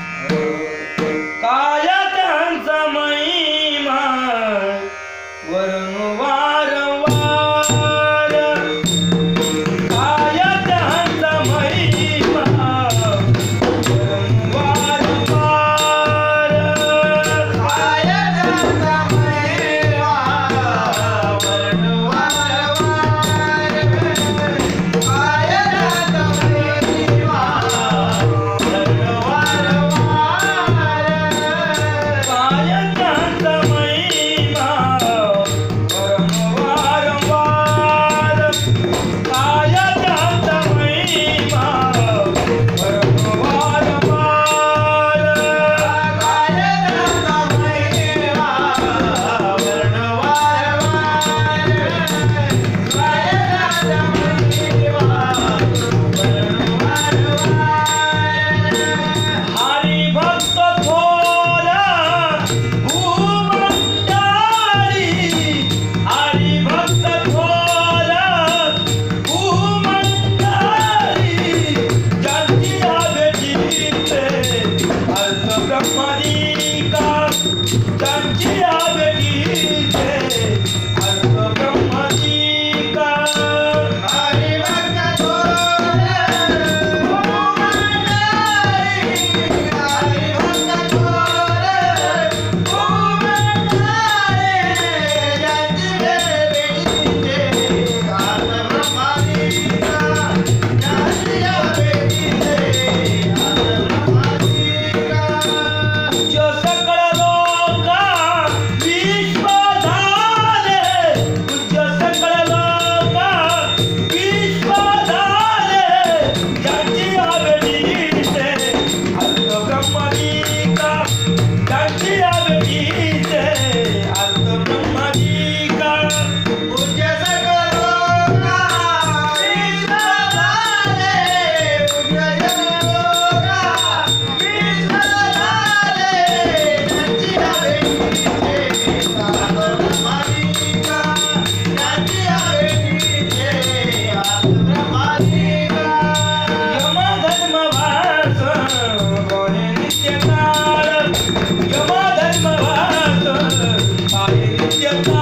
Oh. Danke, ja. Yeah.